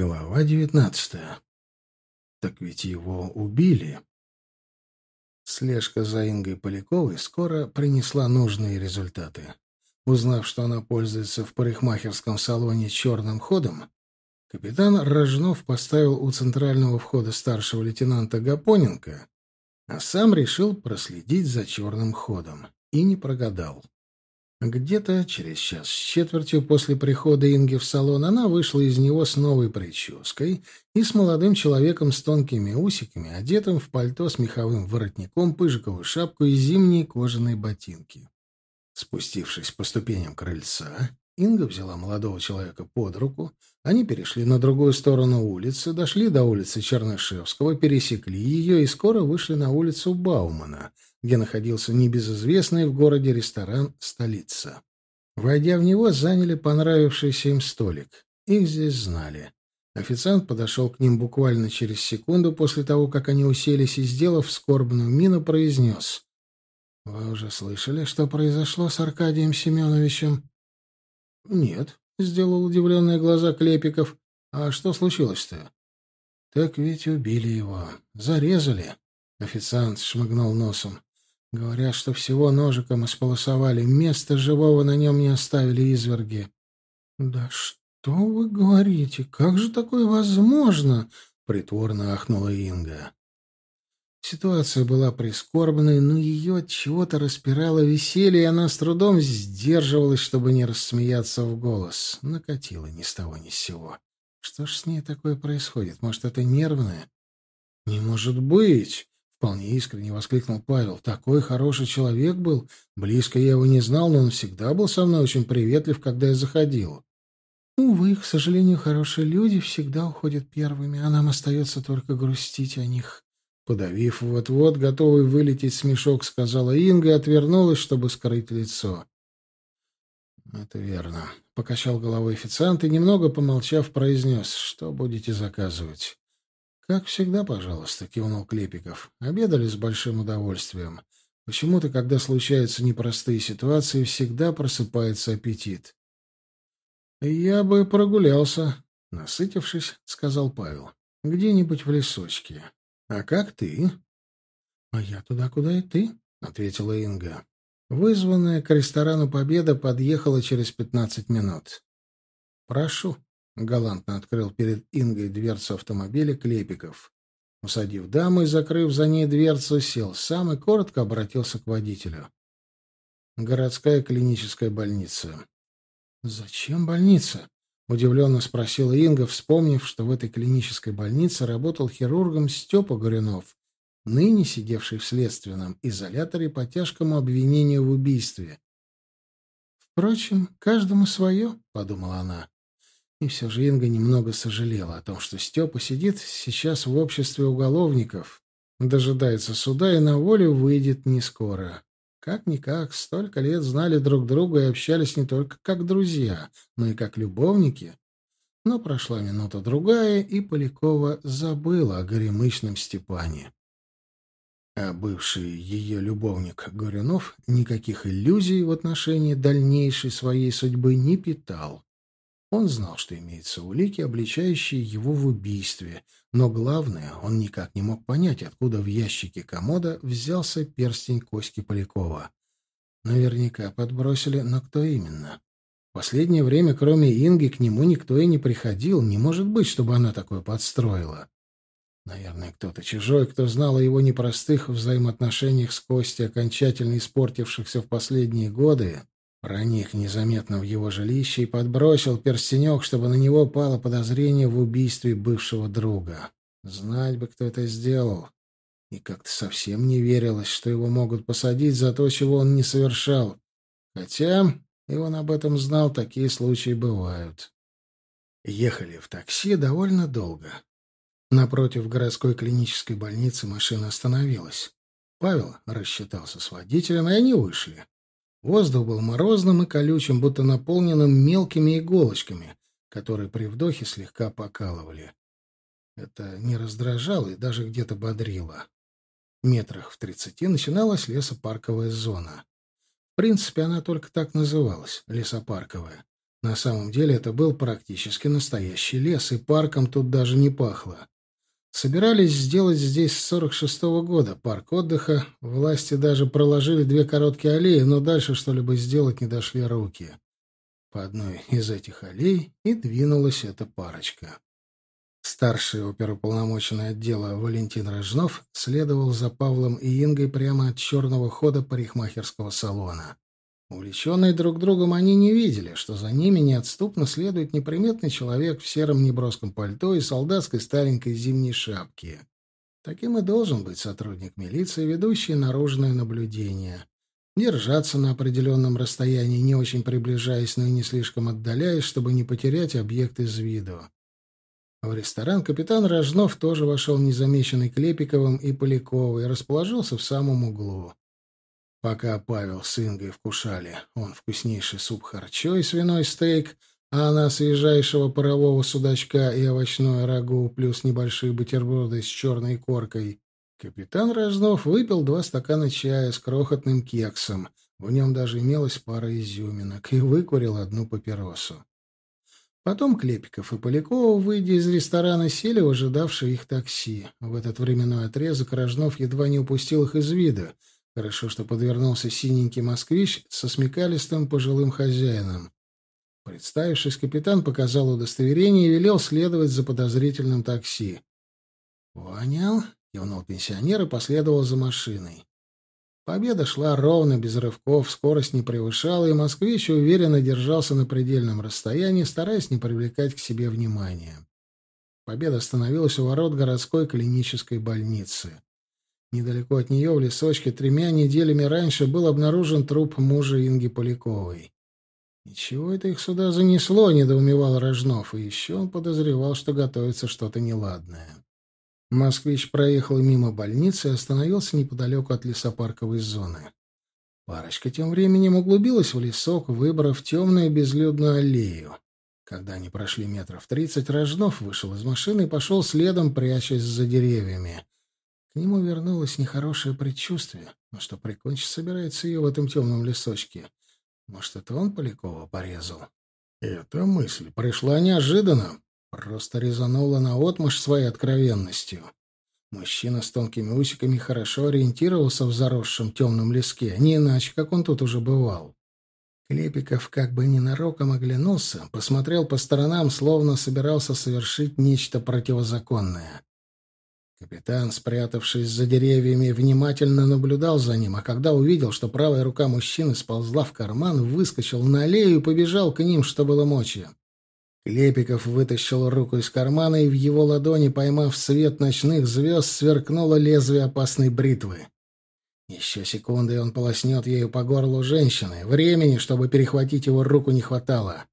Глава девятнадцатая. Так ведь его убили. Слежка за Ингой Поляковой скоро принесла нужные результаты. Узнав, что она пользуется в парикмахерском салоне черным ходом, капитан Рожнов поставил у центрального входа старшего лейтенанта Гапоненко, а сам решил проследить за черным ходом. И не прогадал. Где-то через час с четвертью после прихода Инги в салон она вышла из него с новой прической и с молодым человеком с тонкими усиками, одетым в пальто с меховым воротником, пыжиковую шапку и зимние кожаные ботинки. Спустившись по ступеням крыльца, Инга взяла молодого человека под руку, они перешли на другую сторону улицы, дошли до улицы Чернышевского, пересекли ее и скоро вышли на улицу Баумана — где находился небезызвестный в городе ресторан «Столица». Войдя в него, заняли понравившийся им столик. Их здесь знали. Официант подошел к ним буквально через секунду после того, как они уселись и, сделав скорбную мину, произнес. «Вы уже слышали, что произошло с Аркадием Семеновичем?» «Нет», — сделал удивленные глаза Клепиков. «А что случилось-то?» «Так ведь убили его. Зарезали». Официант шмыгнул носом. Говорят, что всего ножиком исполосовали, места живого на нем не оставили изверги. — Да что вы говорите? Как же такое возможно? — притворно ахнула Инга. Ситуация была прискорбной, но ее от чего-то распирало веселье, и она с трудом сдерживалась, чтобы не рассмеяться в голос. Накатила ни с того ни с сего. Что ж с ней такое происходит? Может, это нервное? — Не может быть! Вполне искренне воскликнул Павел. Такой хороший человек был. Близко я его не знал, но он всегда был со мной очень приветлив, когда я заходил. Увы, к сожалению, хорошие люди всегда уходят первыми, а нам остается только грустить о них. Подавив вот-вот, готовый вылететь смешок, сказала Инга и отвернулась, чтобы скрыть лицо. «Это верно», — покачал головой официант и, немного помолчав, произнес, «Что будете заказывать?» «Как всегда, пожалуйста», — кивнул Клепиков. «Обедали с большим удовольствием. Почему-то, когда случаются непростые ситуации, всегда просыпается аппетит». «Я бы прогулялся», — насытившись, сказал Павел. «Где-нибудь в лесочке. А как ты?» «А я туда, куда и ты», — ответила Инга. Вызванная к ресторану «Победа» подъехала через пятнадцать минут. «Прошу», Галантно открыл перед Ингой дверцу автомобиля Клепиков. Усадив даму и закрыв за ней дверцу, сел сам и коротко обратился к водителю. «Городская клиническая больница». «Зачем больница?» — удивленно спросила Инга, вспомнив, что в этой клинической больнице работал хирургом Степа Горюнов, ныне сидевший в следственном изоляторе по тяжкому обвинению в убийстве. «Впрочем, каждому свое», — подумала она. И все же Инга немного сожалела о том, что Степа сидит сейчас в обществе уголовников, дожидается суда и на волю выйдет не скоро. Как-никак, столько лет знали друг друга и общались не только как друзья, но и как любовники. Но прошла минута-другая, и Полякова забыла о горемычном Степане. А бывший ее любовник Горюнов никаких иллюзий в отношении дальнейшей своей судьбы не питал. Он знал, что имеются улики, обличающие его в убийстве, но главное, он никак не мог понять, откуда в ящике комода взялся перстень Коськи Полякова. Наверняка подбросили, но кто именно? В последнее время, кроме Инги, к нему никто и не приходил. Не может быть, чтобы она такое подстроила. Наверное, кто-то чужой, кто знал о его непростых взаимоотношениях с Костей, окончательно испортившихся в последние годы, Проник незаметно в его жилище и подбросил перстенек, чтобы на него пало подозрение в убийстве бывшего друга. Знать бы, кто это сделал. И как-то совсем не верилось, что его могут посадить за то, чего он не совершал. Хотя, и он об этом знал, такие случаи бывают. Ехали в такси довольно долго. Напротив городской клинической больницы машина остановилась. Павел рассчитался с водителем, и они вышли. Воздух был морозным и колючим, будто наполненным мелкими иголочками, которые при вдохе слегка покалывали. Это не раздражало и даже где-то бодрило. Метрах в тридцати начиналась лесопарковая зона. В принципе, она только так называлась — лесопарковая. На самом деле это был практически настоящий лес, и парком тут даже не пахло. Собирались сделать здесь с 46-го года парк отдыха. Власти даже проложили две короткие аллеи, но дальше что-либо сделать не дошли руки. По одной из этих аллей и двинулась эта парочка. Старший оперуполномоченный отдела Валентин Рожнов следовал за Павлом и Ингой прямо от черного хода парикмахерского салона. Увлеченные друг другом, они не видели, что за ними неотступно следует неприметный человек в сером неброском пальто и солдатской старенькой зимней шапке. Таким и должен быть сотрудник милиции, ведущий наружное наблюдение. Держаться на определенном расстоянии, не очень приближаясь, но и не слишком отдаляясь, чтобы не потерять объект из виду. В ресторан капитан Рожнов тоже вошел незамеченный Клепиковым и Поляковой и расположился в самом углу. Пока Павел с Ингой вкушали, он вкуснейший суп харчо и свиной стейк, а она свежайшего парового судачка и овощное рагу, плюс небольшие бутерброды с черной коркой. Капитан Рожнов выпил два стакана чая с крохотным кексом, в нем даже имелась пара изюминок, и выкурил одну папиросу. Потом Клепиков и Полякова, выйдя из ресторана, сели в ожидавшее их такси. В этот временной отрезок Рожнов едва не упустил их из вида — Хорошо, что подвернулся синенький москвич со смекалистым пожилым хозяином. Представившись, капитан показал удостоверение и велел следовать за подозрительным такси. «Понял», — кивнул пенсионер и последовал за машиной. Победа шла ровно, без рывков, скорость не превышала, и москвич уверенно держался на предельном расстоянии, стараясь не привлекать к себе внимания. Победа остановилась у ворот городской клинической больницы. Недалеко от нее, в лесочке, тремя неделями раньше был обнаружен труп мужа Инги Поляковой. «Ничего это их сюда занесло», — недоумевал Рожнов, и еще он подозревал, что готовится что-то неладное. Москвич проехал мимо больницы и остановился неподалеку от лесопарковой зоны. Парочка тем временем углубилась в лесок, выбрав темную безлюдную аллею. Когда они прошли метров тридцать, Рожнов вышел из машины и пошел следом, прячась за деревьями. Нему вернулось нехорошее предчувствие. Но что прикончить собирается ее в этом темном лесочке? Может, это он Полякова порезал? Эта мысль пришла неожиданно. Просто резанула наотмашь своей откровенностью. Мужчина с тонкими усиками хорошо ориентировался в заросшем темном леске, не иначе, как он тут уже бывал. Клепиков как бы ненароком оглянулся, посмотрел по сторонам, словно собирался совершить нечто противозаконное. Капитан, спрятавшись за деревьями, внимательно наблюдал за ним, а когда увидел, что правая рука мужчины сползла в карман, выскочил на аллею и побежал к ним, что было мочи. Клепиков вытащил руку из кармана, и в его ладони, поймав свет ночных звезд, сверкнуло лезвие опасной бритвы. Еще секунды, и он полоснет ею по горлу женщины. Времени, чтобы перехватить его руку, не хватало.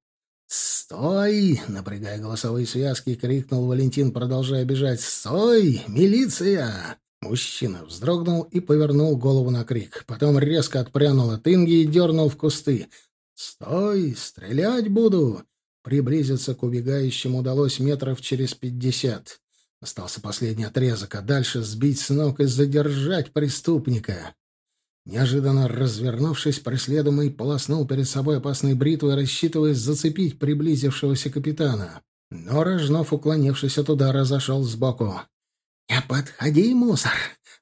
«Стой!» — напрягая голосовые связки, крикнул Валентин, продолжая бежать. «Стой! Милиция!» Мужчина вздрогнул и повернул голову на крик. Потом резко отпрянул от Инги и дернул в кусты. «Стой! Стрелять буду!» Приблизиться к убегающему удалось метров через пятьдесят. Остался последний отрезок, а дальше сбить с ног и задержать преступника. Неожиданно развернувшись, преследуемый полоснул перед собой опасной бритвой, рассчитывая зацепить приблизившегося капитана. Но Рожнов, уклонившись от удара, зашел сбоку. «Не подходи, мусор!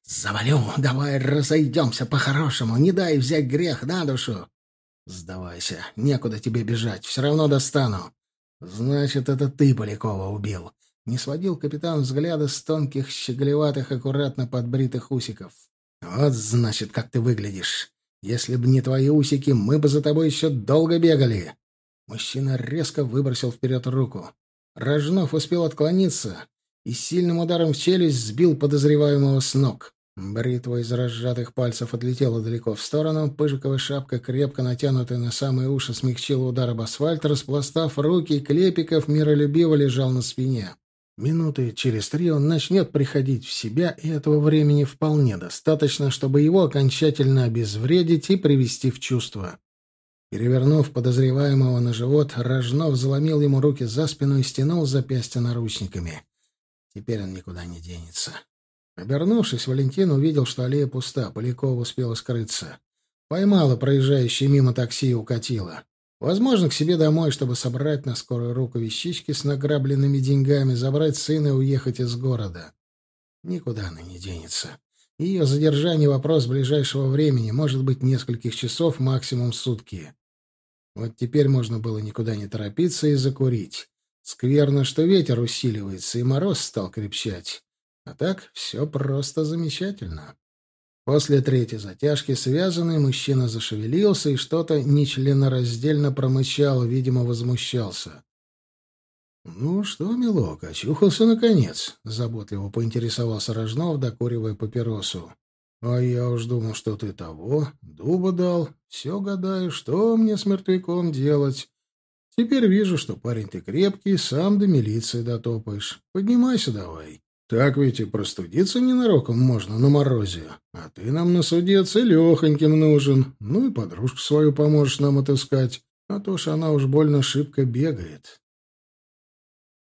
Завалю! Давай разойдемся по-хорошему! Не дай взять грех на душу!» «Сдавайся! Некуда тебе бежать! Все равно достану!» «Значит, это ты Полякова убил!» Не сводил капитан взгляда с тонких, щеголеватых, аккуратно подбритых усиков. «Вот, значит, как ты выглядишь. Если бы не твои усики, мы бы за тобой еще долго бегали». Мужчина резко выбросил вперед руку. Рожнов успел отклониться и сильным ударом в челюсть сбил подозреваемого с ног. Бритва из разжатых пальцев отлетела далеко в сторону, пыжиковая шапка, крепко натянутая на самые уши, смягчила удар об асфальт, распластав руки, Клепиков миролюбиво лежал на спине. Минуты через три он начнет приходить в себя, и этого времени вполне достаточно, чтобы его окончательно обезвредить и привести в чувство. Перевернув подозреваемого на живот, Рожнов заломил ему руки за спину и стянул запястья наручниками. Теперь он никуда не денется. Обернувшись, Валентин увидел, что аллея пуста, Полякова успела скрыться. Поймала проезжающее мимо такси и укатила. Возможно, к себе домой, чтобы собрать на скорую руку вещички с награбленными деньгами, забрать сына и уехать из города. Никуда она не денется. Ее задержание — вопрос ближайшего времени, может быть, нескольких часов, максимум сутки. Вот теперь можно было никуда не торопиться и закурить. Скверно, что ветер усиливается, и мороз стал крепчать. А так все просто замечательно. После третьей затяжки связанный мужчина зашевелился и что-то нечленораздельно промычал, видимо, возмущался. «Ну что, милок, очухался наконец?» — заботливо поинтересовался Рожнов, докуривая папиросу. «А я уж думал, что ты того, дуба дал. Все гадаю, что мне с мертвяком делать. Теперь вижу, что парень ты крепкий, сам до милиции дотопаешь. Поднимайся давай. Так ведь и простудиться ненароком можно на морозе. А ты нам на суде целехоньким нужен. Ну и подружку свою поможешь нам отыскать. А то ж она уж больно шибко бегает.